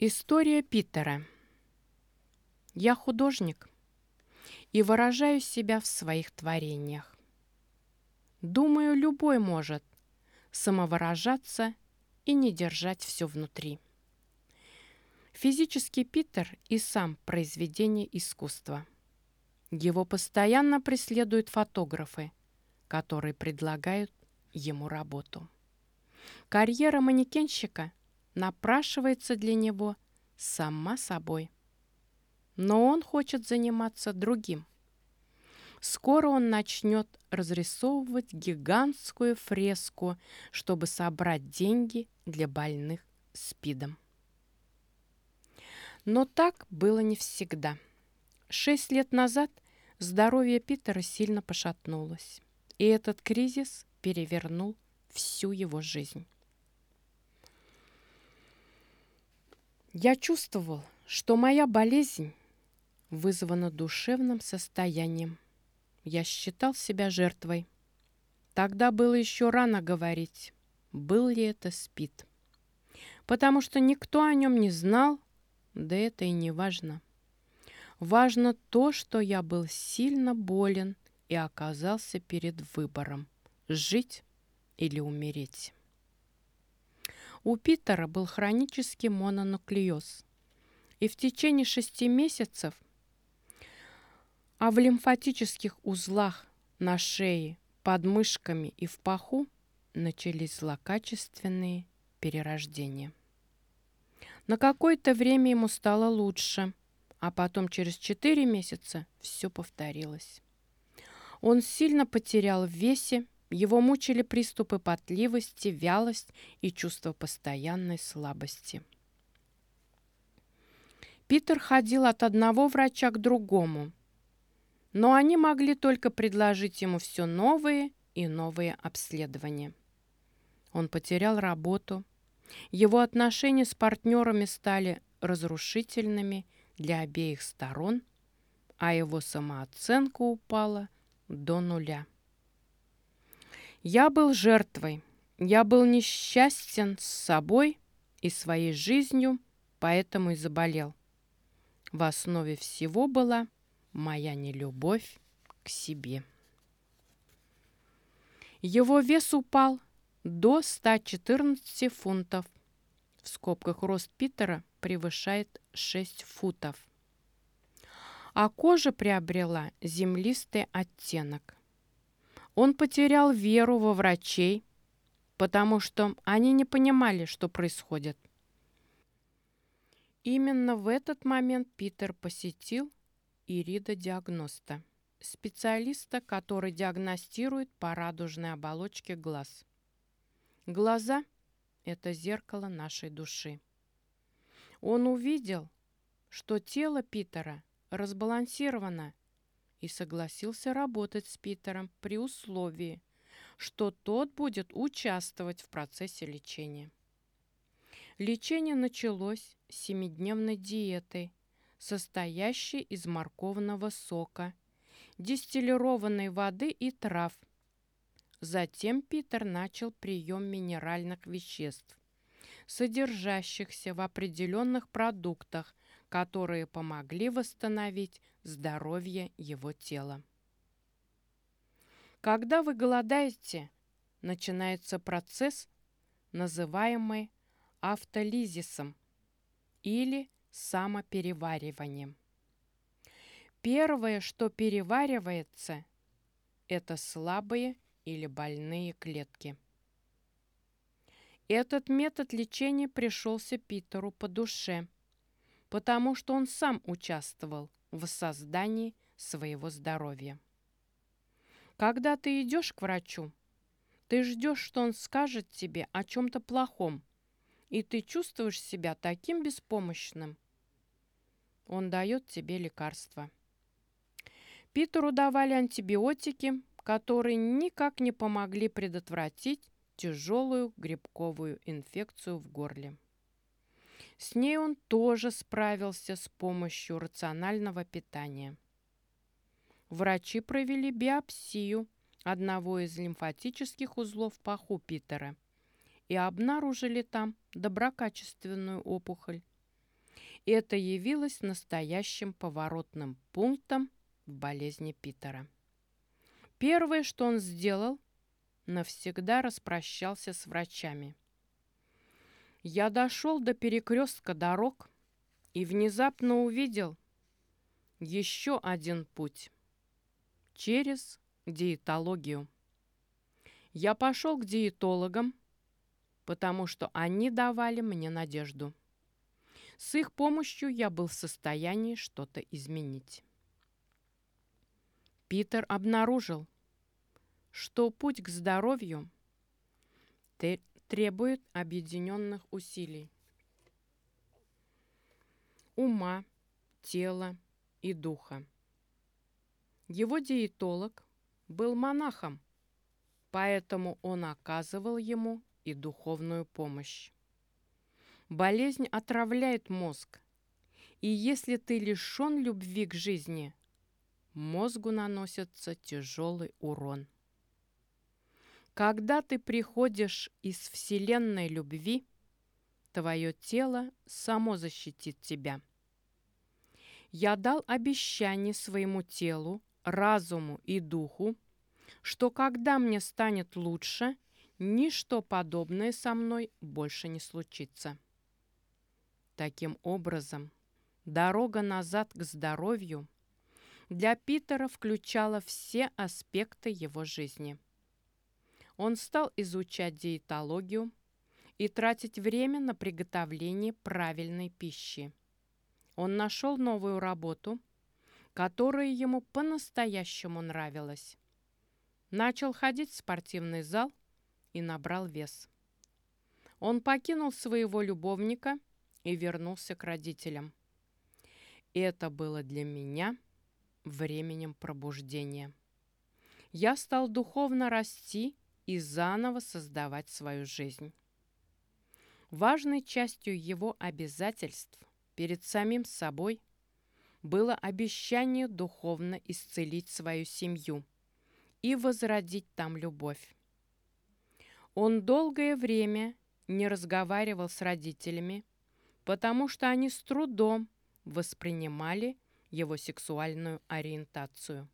История Питера. Я художник и выражаю себя в своих творениях. Думаю, любой может самовыражаться и не держать все внутри. Физический Питер и сам произведение искусства. Его постоянно преследуют фотографы, которые предлагают ему работу. Карьера манекенщика напрашивается для него сама собой. Но он хочет заниматься другим. Скоро он начнет разрисовывать гигантскую фреску, чтобы собрать деньги для больных СПИДом. Но так было не всегда. Шесть лет назад здоровье Питера сильно пошатнулось, и этот кризис перевернул всю его жизнь. Я чувствовал, что моя болезнь вызвана душевным состоянием. Я считал себя жертвой. Тогда было еще рано говорить, был ли это СПИД. Потому что никто о нем не знал, да это и не важно. Важно то, что я был сильно болен и оказался перед выбором – жить или умереть. У Питера был хронический мононуклеоз, и в течение шести месяцев а в лимфатических узлах на шее, под мышками и в паху начались злокачественные перерождения. На какое-то время ему стало лучше, а потом через четыре месяца все повторилось. Он сильно потерял в весе его мучили приступы потливости, вялость и чувство постоянной слабости. Питер ходил от одного врача к другому, но они могли только предложить ему все новые и новые обследования. Он потерял работу, его отношения с партнерами стали разрушительными для обеих сторон, а его самооценка упала до нуля. Я был жертвой. Я был несчастен с собой и своей жизнью, поэтому и заболел. В основе всего была моя нелюбовь к себе. Его вес упал до 114 фунтов. В скобках рост Питера превышает 6 футов. А кожа приобрела землистый оттенок. Он потерял веру во врачей, потому что они не понимали, что происходит. Именно в этот момент Питер посетил Ирида-диагноста, специалиста, который диагностирует по радужной оболочке глаз. Глаза – это зеркало нашей души. Он увидел, что тело Питера разбалансировано и согласился работать с Питером при условии, что тот будет участвовать в процессе лечения. Лечение началось семидневной диетой, состоящей из морковного сока, дистиллированной воды и трав. Затем Питер начал прием минеральных веществ, содержащихся в определенных продуктах, которые помогли восстановить здоровье его тела. Когда вы голодаете, начинается процесс, называемый автолизисом или самоперевариванием. Первое, что переваривается, это слабые или больные клетки. Этот метод лечения пришелся Питеру по душе – потому что он сам участвовал в создании своего здоровья. Когда ты идешь к врачу, ты ждешь, что он скажет тебе о чем-то плохом, и ты чувствуешь себя таким беспомощным. Он дает тебе лекарства. Питеру давали антибиотики, которые никак не помогли предотвратить тяжелую грибковую инфекцию в горле. С ней он тоже справился с помощью рационального питания. Врачи провели биопсию одного из лимфатических узлов паху Питера и обнаружили там доброкачественную опухоль. Это явилось настоящим поворотным пунктом в болезни Питера. Первое, что он сделал, навсегда распрощался с врачами. Я дошел до перекрестка дорог и внезапно увидел еще один путь через диетологию. Я пошел к диетологам, потому что они давали мне надежду. С их помощью я был в состоянии что-то изменить. Питер обнаружил, что путь к здоровью требует объединенных усилий. Ума, тела и духа. Его диетолог был монахом, поэтому он оказывал ему и духовную помощь. Болезнь отравляет мозг, и если ты лишен любви к жизни, мозгу наносится тяжелый урон. Когда ты приходишь из вселенной любви, твое тело само защитит тебя. Я дал обещание своему телу, разуму и духу, что когда мне станет лучше, ничто подобное со мной больше не случится. Таким образом, дорога назад к здоровью для Питера включала все аспекты его жизни – он стал изучать диетологию и тратить время на приготовление правильной пищи. Он нашел новую работу, которая ему по-настоящему нравилась. Начал ходить в спортивный зал и набрал вес. Он покинул своего любовника и вернулся к родителям. Это было для меня временем пробуждения. Я стал духовно расти и заново создавать свою жизнь. Важной частью его обязательств перед самим собой было обещание духовно исцелить свою семью и возродить там любовь. Он долгое время не разговаривал с родителями, потому что они с трудом воспринимали его сексуальную ориентацию.